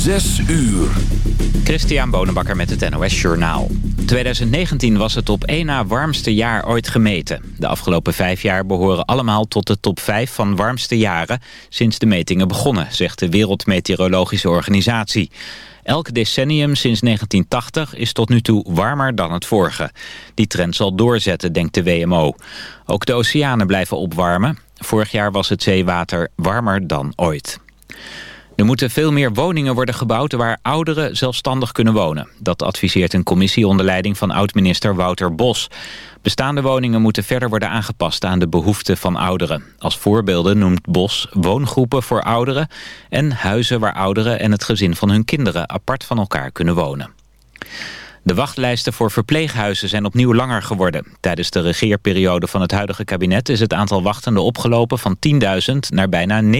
Zes uur. Christian Bonenbakker met het NOS Journaal. 2019 was het op één na warmste jaar ooit gemeten. De afgelopen vijf jaar behoren allemaal tot de top vijf van warmste jaren... sinds de metingen begonnen, zegt de Wereldmeteorologische Organisatie. Elk decennium sinds 1980 is tot nu toe warmer dan het vorige. Die trend zal doorzetten, denkt de WMO. Ook de oceanen blijven opwarmen. Vorig jaar was het zeewater warmer dan ooit. Er moeten veel meer woningen worden gebouwd waar ouderen zelfstandig kunnen wonen. Dat adviseert een commissie onder leiding van oud-minister Wouter Bos. Bestaande woningen moeten verder worden aangepast aan de behoeften van ouderen. Als voorbeelden noemt Bos woongroepen voor ouderen... en huizen waar ouderen en het gezin van hun kinderen apart van elkaar kunnen wonen. De wachtlijsten voor verpleeghuizen zijn opnieuw langer geworden. Tijdens de regeerperiode van het huidige kabinet is het aantal wachtenden opgelopen van 10.000 naar bijna 19.000.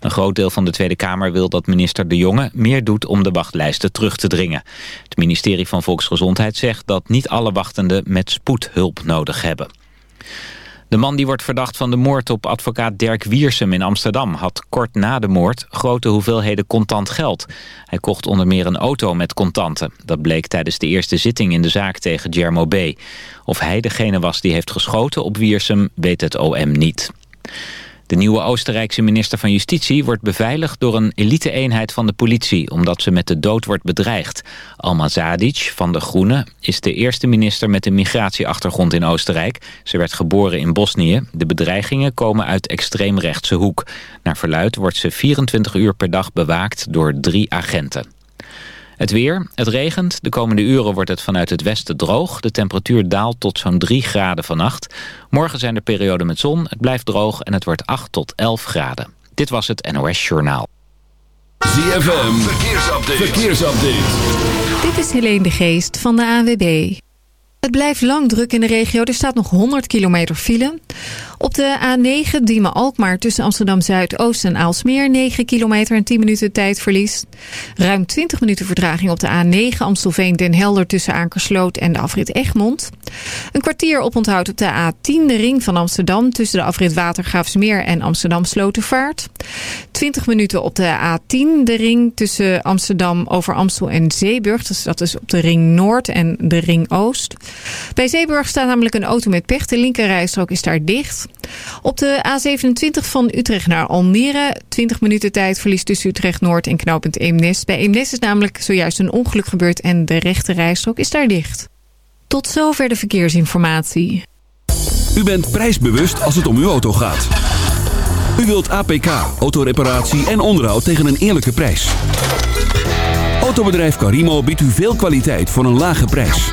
Een groot deel van de Tweede Kamer wil dat minister De Jonge meer doet om de wachtlijsten terug te dringen. Het ministerie van Volksgezondheid zegt dat niet alle wachtenden met spoed hulp nodig hebben. De man die wordt verdacht van de moord op advocaat Dirk Wiersum in Amsterdam... had kort na de moord grote hoeveelheden contant geld. Hij kocht onder meer een auto met contanten. Dat bleek tijdens de eerste zitting in de zaak tegen Jermo B. Of hij degene was die heeft geschoten op Wiersum, weet het OM niet. De nieuwe Oostenrijkse minister van Justitie wordt beveiligd door een elite-eenheid van de politie, omdat ze met de dood wordt bedreigd. Alma Zadic van de Groenen is de eerste minister met een migratieachtergrond in Oostenrijk. Ze werd geboren in Bosnië. De bedreigingen komen uit extreemrechtse hoek. Naar verluid wordt ze 24 uur per dag bewaakt door drie agenten. Het weer, het regent. De komende uren wordt het vanuit het westen droog. De temperatuur daalt tot zo'n 3 graden vannacht. Morgen zijn er perioden met zon. Het blijft droog en het wordt 8 tot 11 graden. Dit was het NOS Journaal. ZFM, verkeersupdate. verkeersupdate. Dit is Helene de Geest van de ANWB. Het blijft lang druk in de regio. Er staat nog 100 kilometer file. Op de A9 Diemen-Alkmaar tussen Amsterdam-Zuidoost en Aalsmeer... 9 kilometer en 10 minuten tijdverlies. Ruim 20 minuten vertraging op de A9 Amstelveen-Den Helder... tussen Aankersloot en de afrit Egmond. Een kwartier oponthoud op de A10 de ring van Amsterdam... tussen de afrit Watergraafsmeer en Amsterdam-Slotervaart. 20 minuten op de A10 de ring tussen Amsterdam over Amstel en Zeeburg. Dus dat is op de ring Noord en de ring Oost. Bij Zeeburg staat namelijk een auto met pech. De linkerrijstrook is daar dicht. Op de A27 van Utrecht naar Almere. 20 minuten tijd verlies tussen Utrecht Noord en knooppunt Eemnes. Bij Eemnes is namelijk zojuist een ongeluk gebeurd en de rechte rijstrook is daar dicht. Tot zover de verkeersinformatie. U bent prijsbewust als het om uw auto gaat. U wilt APK, autoreparatie en onderhoud tegen een eerlijke prijs. Autobedrijf Carimo biedt u veel kwaliteit voor een lage prijs.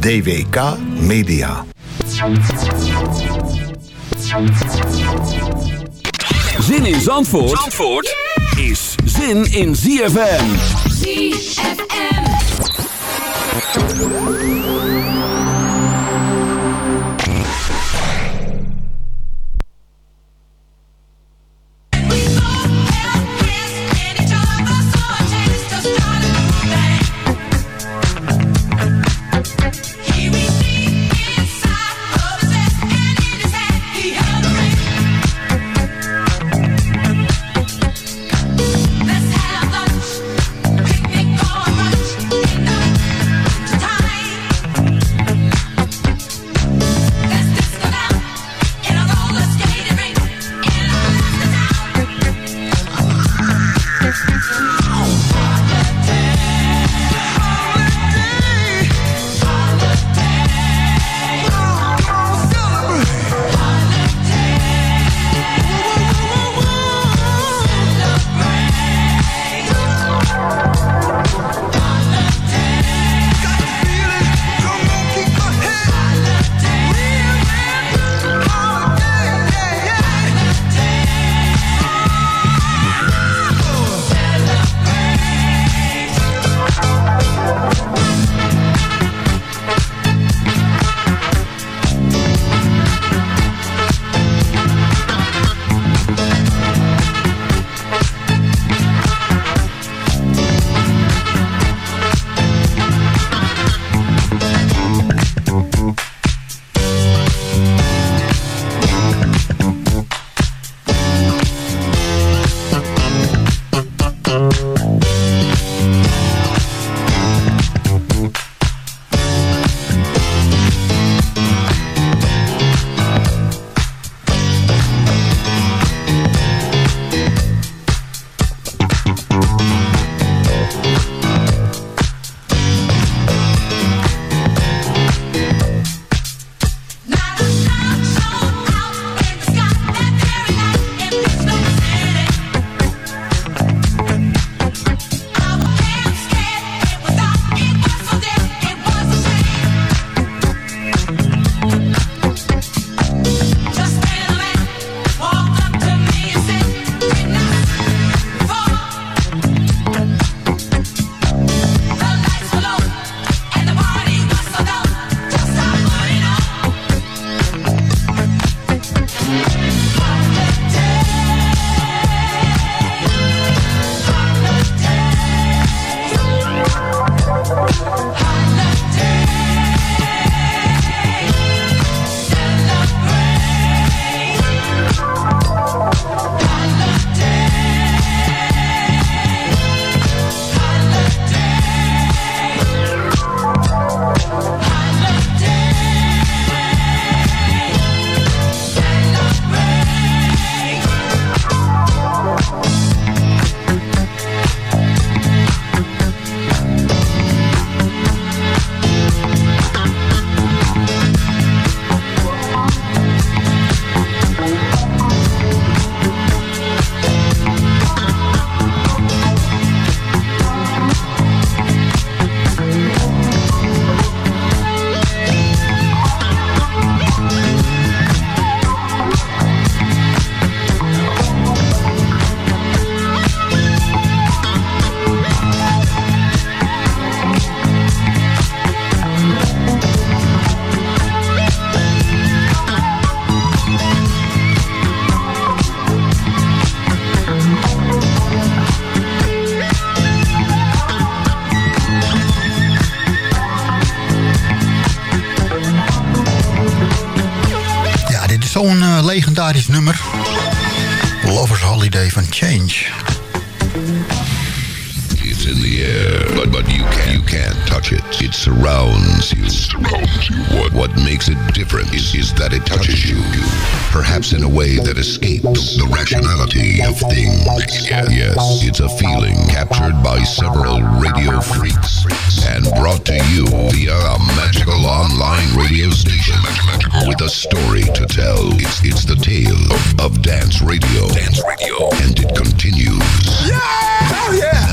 DWK Media. Zin in Zandvoort, Zandvoort is zin in ZFM. ZFM. Is, is that it touches you. Perhaps in a way that escapes the rationality of things. Yes, it's a feeling captured by several radio freaks and brought to you via a magical online radio station with a story to tell. It's it's the tale of, of dance radio. Dance radio. And it continues. Yeah! Hell yeah!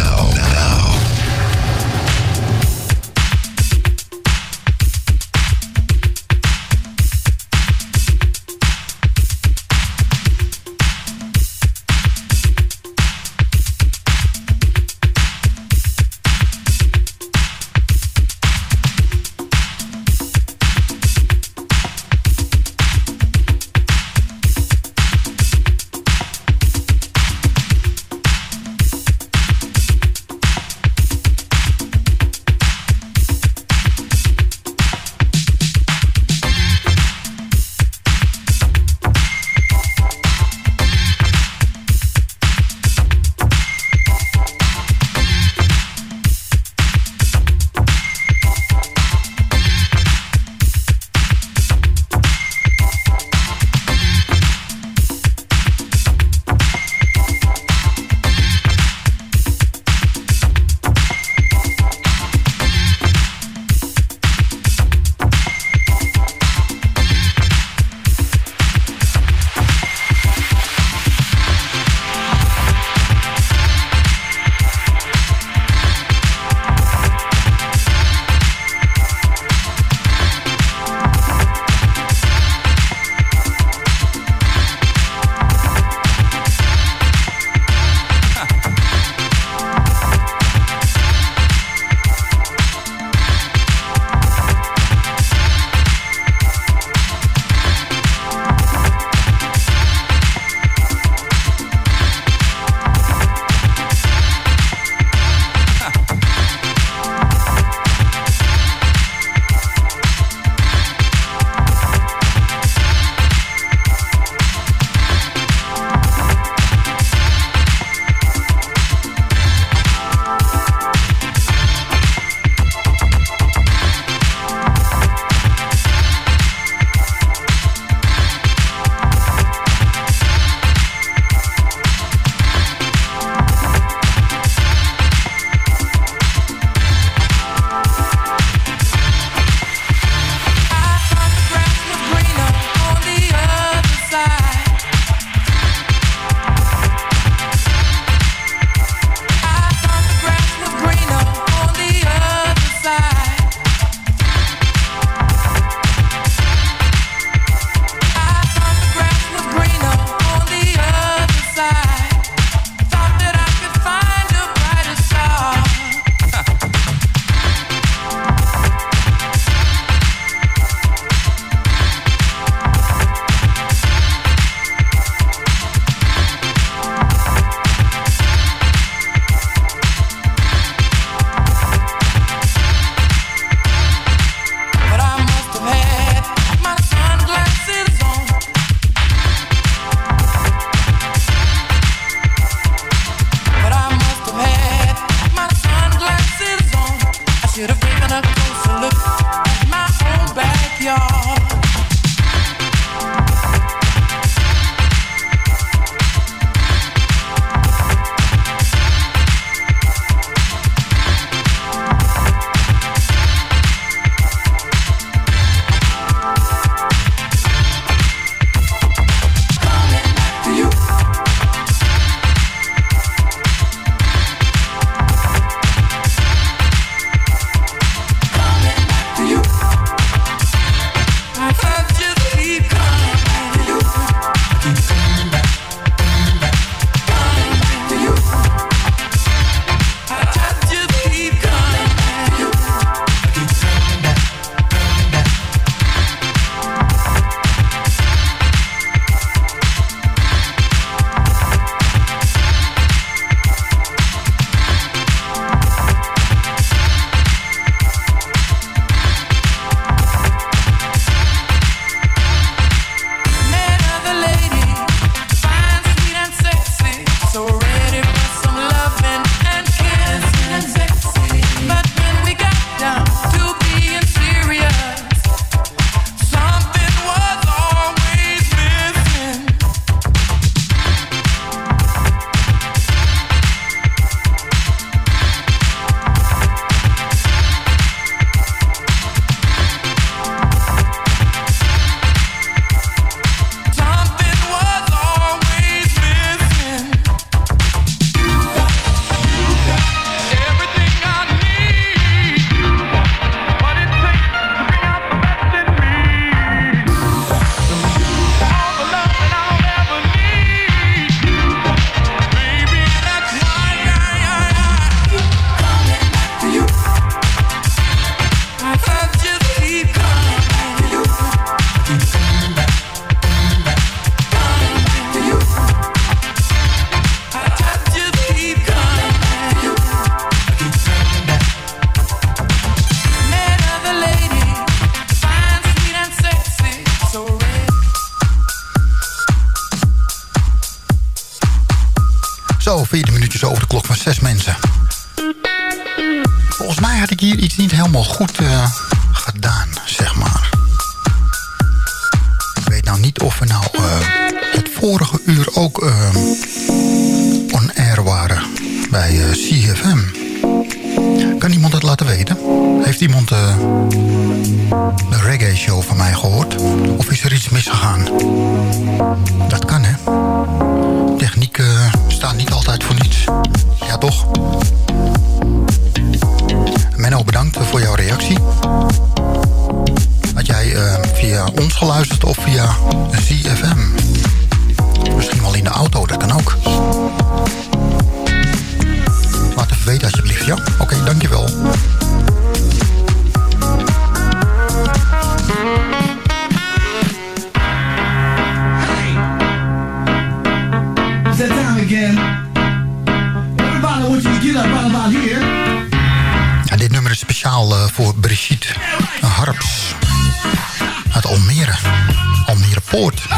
Volgens mij had ik hier iets niet helemaal goed eh, gedaan, zeg maar. Ik weet nou niet of we nou eh, het vorige uur ook eh, on air waren bij eh, CFM. Kan iemand het laten weten? Heeft iemand eh, de reggae show van mij gehoord? Of is er iets misgegaan? Dat kan, hè? Techniek eh, staat niet altijd voor niets. Ja, toch? Voor jouw reactie. Had jij eh, via ons geluisterd of via ZFM? Almere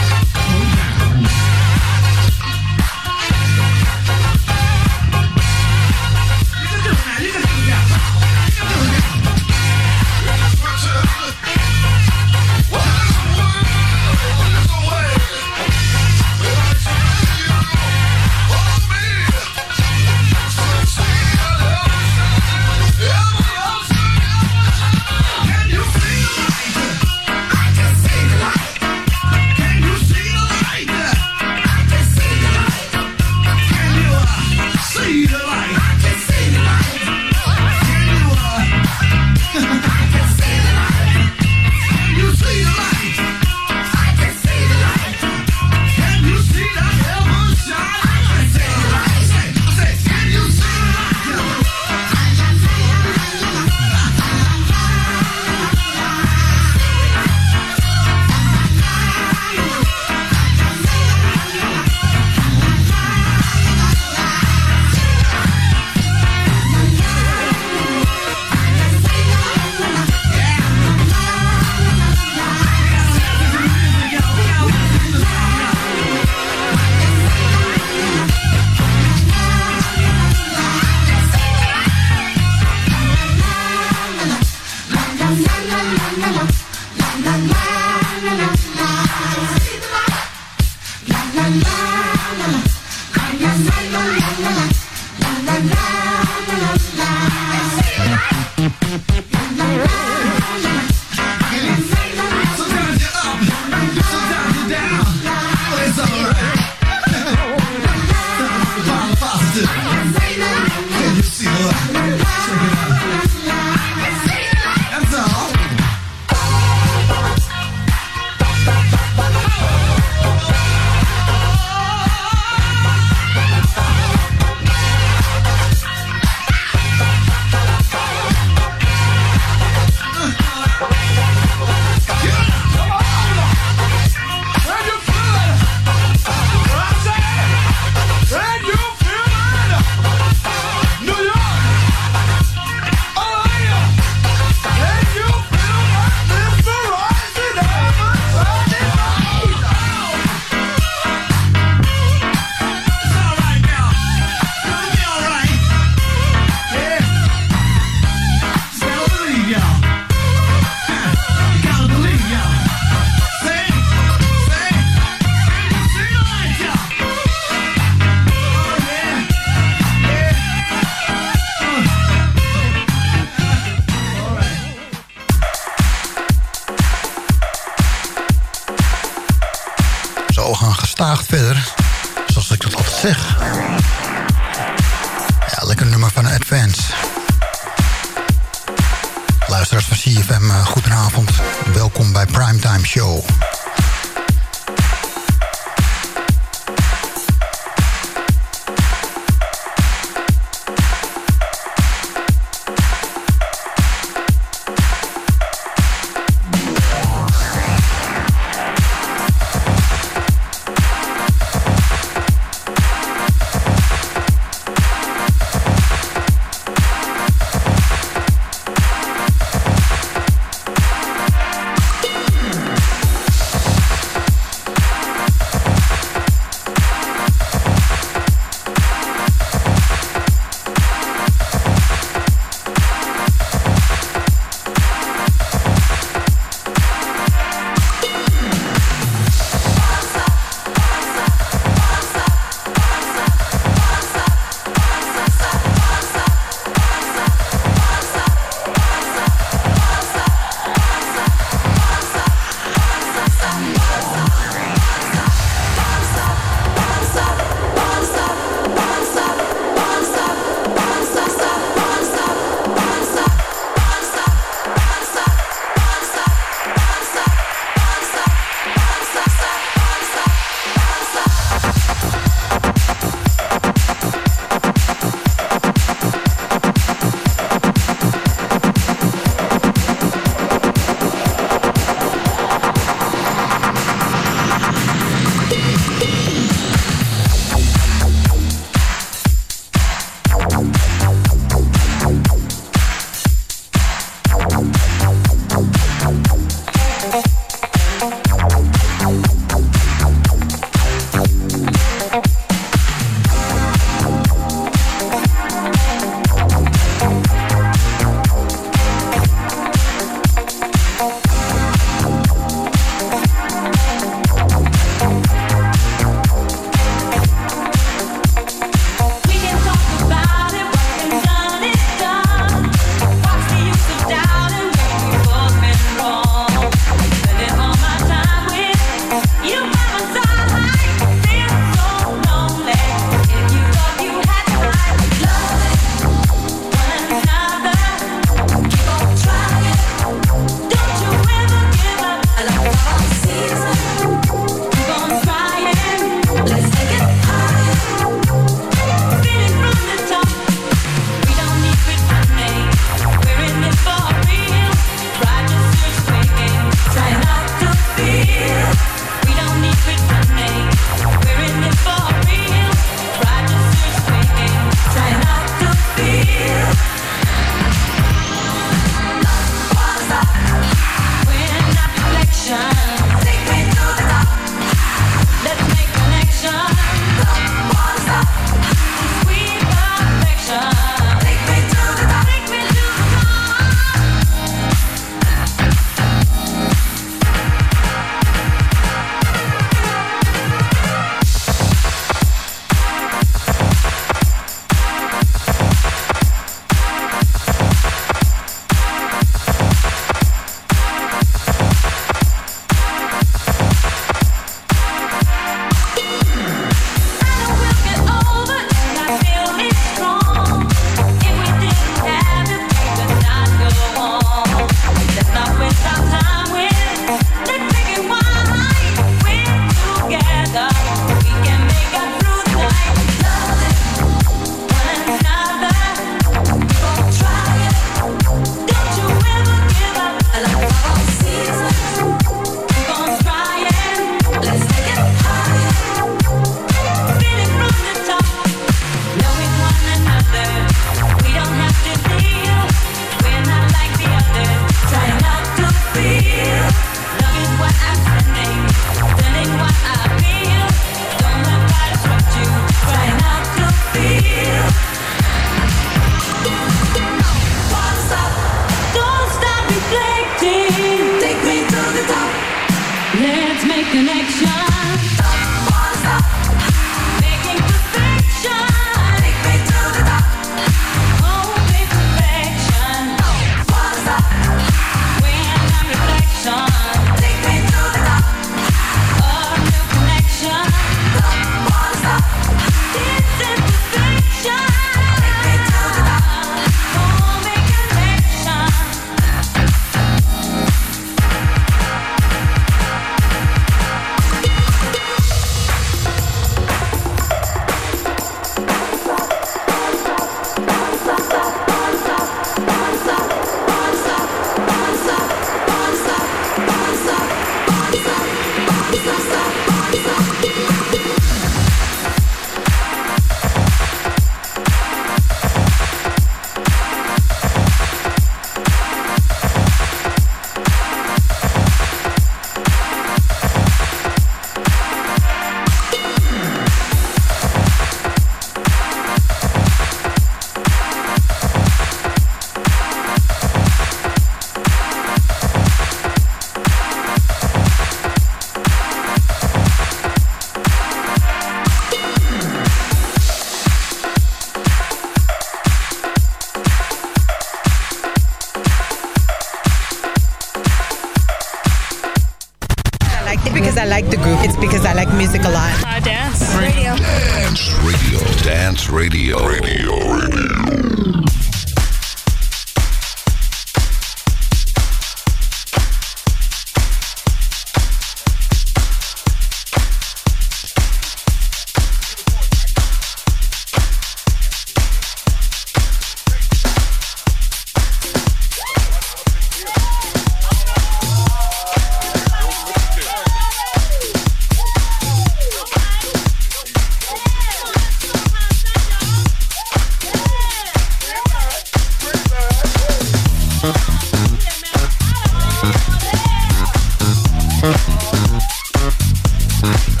Mm-hmm.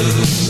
you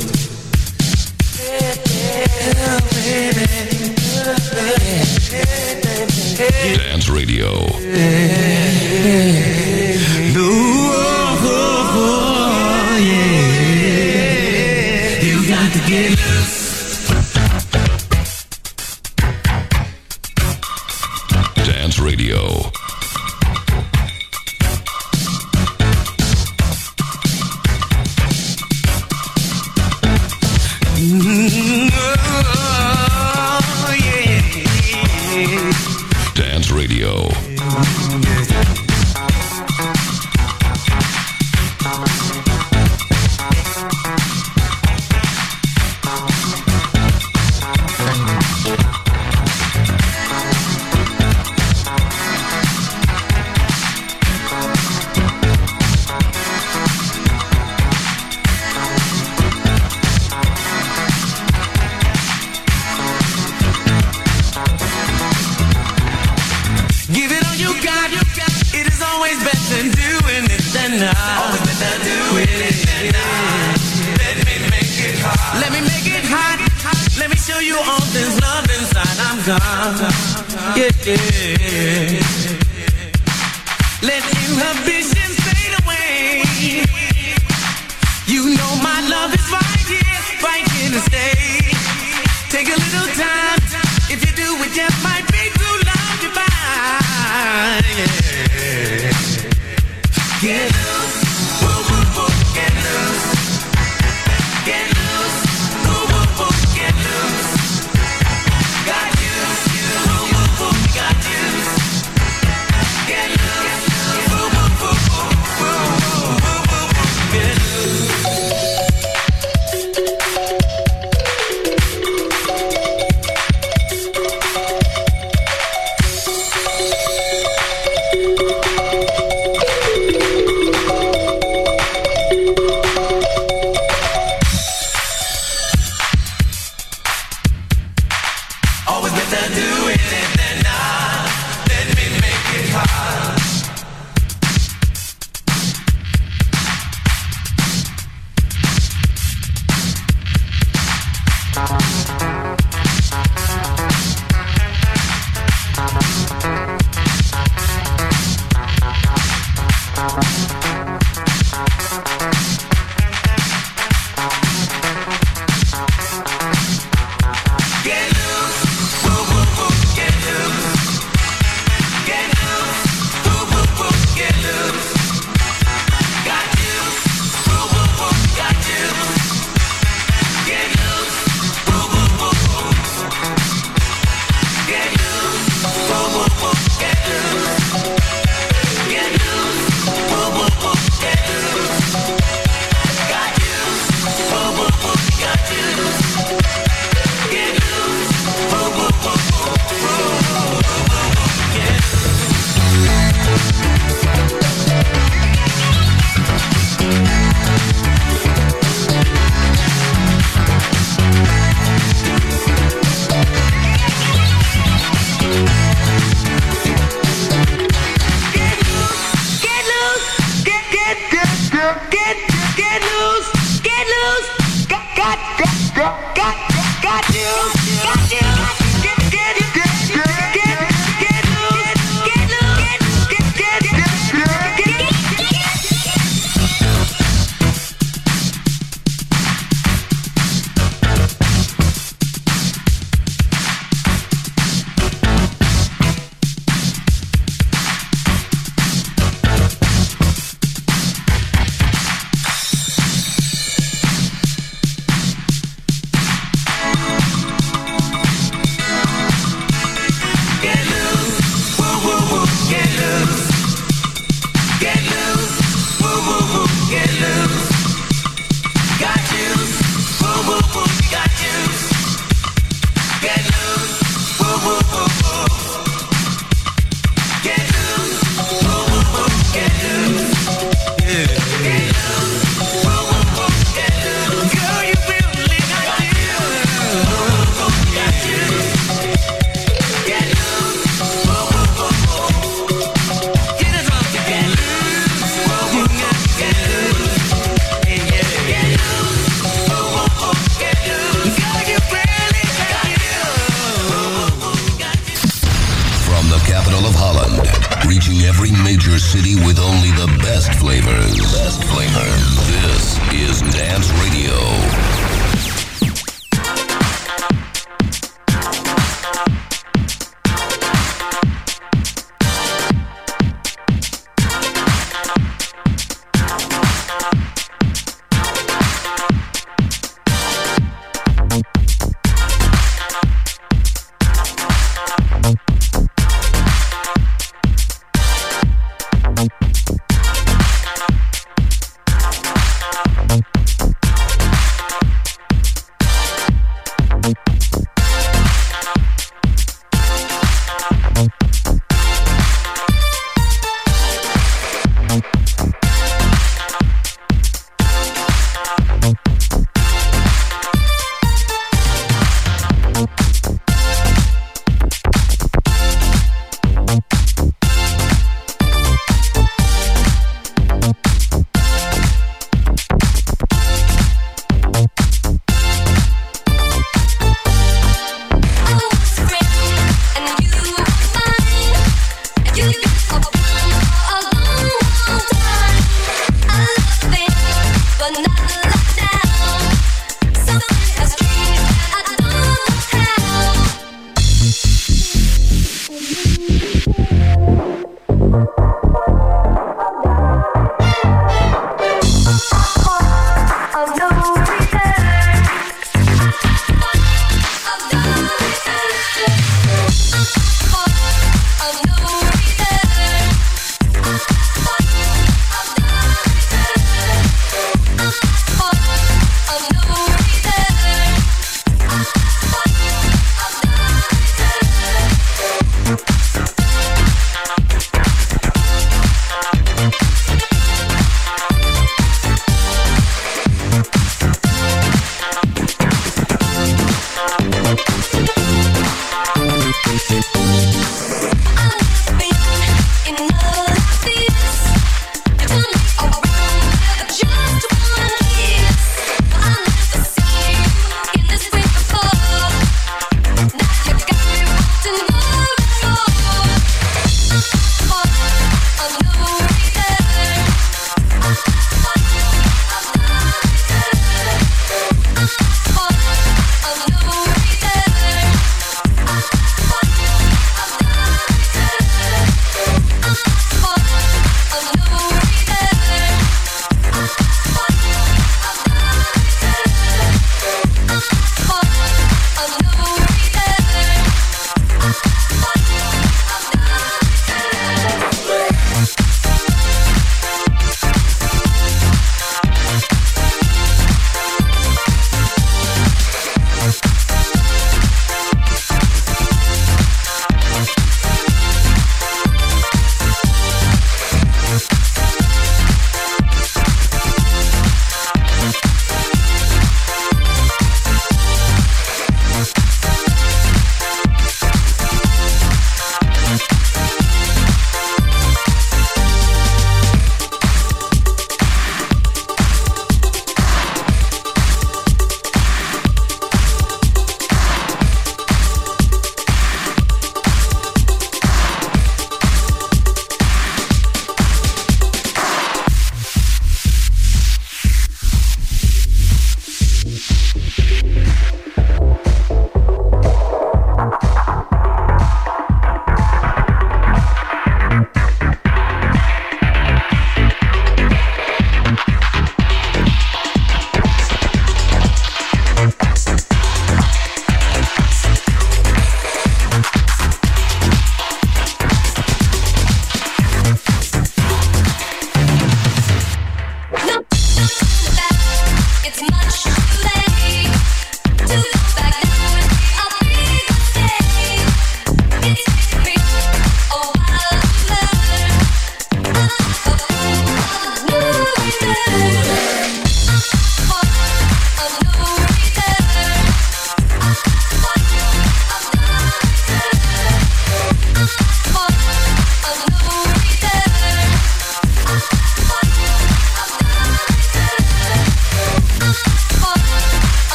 get, get loose, get loose. Got, got, got, got, got you, got you.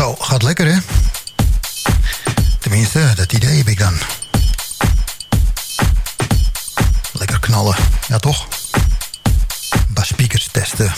Zo, gaat lekker hè? Tenminste, dat idee heb ik dan. Lekker knallen, ja toch? Bas speakers testen.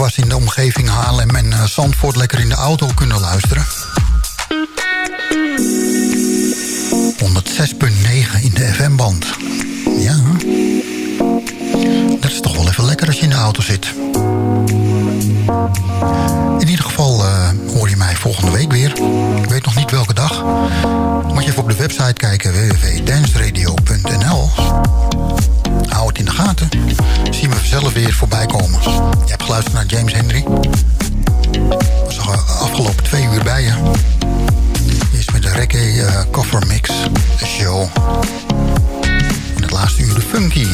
Was in de omgeving Haarlem en uh, Zandvoort... lekker in de auto kunnen luisteren. 106.9 in de FM-band. Ja. Dat is toch wel even lekker als je in de auto zit. In ieder geval uh, hoor je mij volgende week weer. Ik weet nog niet welke dag. Moet je even op de website kijken het in de gaten. Zie me vanzelf weer voorbij komen. Je hebt geluisterd naar James Henry. Was de afgelopen twee uur bij je. Eerst met de reggae uh, mix. De show. En het laatste uur de funky.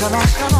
come on, come on.